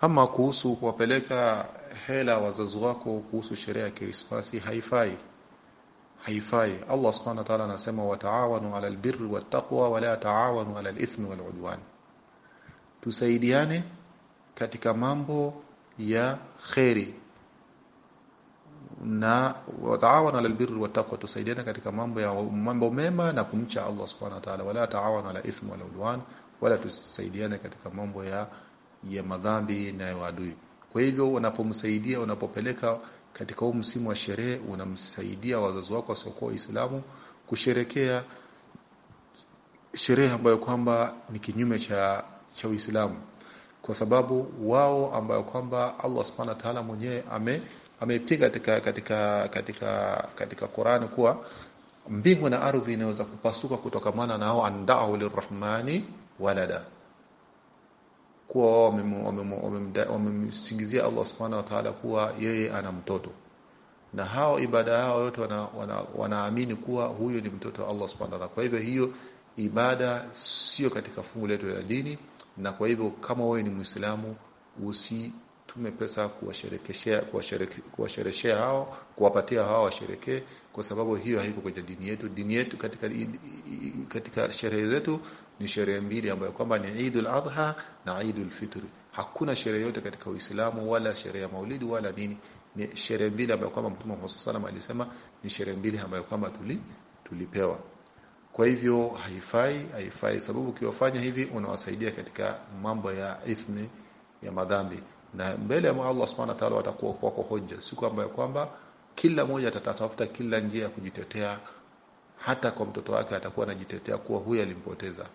Ama kuhusu kuwapeleka hela wazazi wako kuhusu sherehe ya Krismasi haifai, haifai. Allah subhanahu wa ta'ala anasema wataawanu ala albirri wattaqwa wala taawanu ala alithmi waludwan, tusaidiane katika mambo ya kheri. Na wataawanu ala albirri wattaqwa, tusaidiane katika mambo ya mambo mema na kumcha Allah subhanahu wa ta'ala, wala taawanu ala ithmi waludwan, wala tusaidiane katika mambo ya ya madhambi na ya adui. Kwa hivyo unapomsaidia, unapopeleka katika huu msimu wa sherehe, unamsaidia wazazi wako wasiokuwa Waislamu kusherekea sherehe ambayo kwamba ni kinyume cha cha Uislamu, kwa sababu wao ambayo kwamba Allah subhanahu wa ta'ala mwenyewe ame amepiga katika katika katika katika Qur'ani kuwa mbingu na ardhi inaweza kupasuka kutokamana na hao andao lirrahmani walada kuwa wamemsingizia Allah subhanahu wa ta'ala kuwa yeye ana mtoto, na hao ibada yao yote wanaamini wana, kuwa huyo ni mtoto wa Allah subhanahu wa ta'ala. Kwa hivyo hiyo ibada sio katika fungu letu la dini, na kwa hivyo kama wewe ni Muislamu usitume pesa kuwasherekeshea kuwasherekeshea hao kuwapatia hao washerekee, kwa sababu hiyo haiko kwenye dini yetu. Dini yetu katika katika sherehe zetu ni sherehe mbili ambayo kwamba ni Eidul Adha na Eidul Fitri. Hakuna sherehe yote katika Uislamu wala sherehe ya Maulidi wala nini, ni sherehe mbili ambayo kwamba Mtume Muhammad wasallam alisema ni sherehe mbili ambayo kwamba tuli tulipewa. Kwa hivyo haifai, haifai sababu ukiwafanya hivi unawasaidia katika mambo ya ithmi ya madhambi, na mbele ya Allah subhanahu wa ta'ala watakuwa kwako hoja, siku ambayo kwamba kila mmoja atatafuta kila njia ya kujitetea hata kwa mtoto wake atakuwa anajitetea kuwa huyu alimpoteza.